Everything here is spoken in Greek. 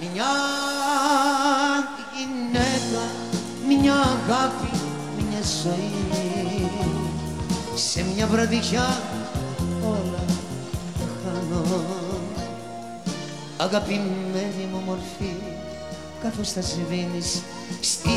μια γυναίκα, μια αγάπη, μια ζωή. Σε μια βραδιά όλα χάνω. Αγαπημένη μου μορφή καθώς θα σβήνεις στη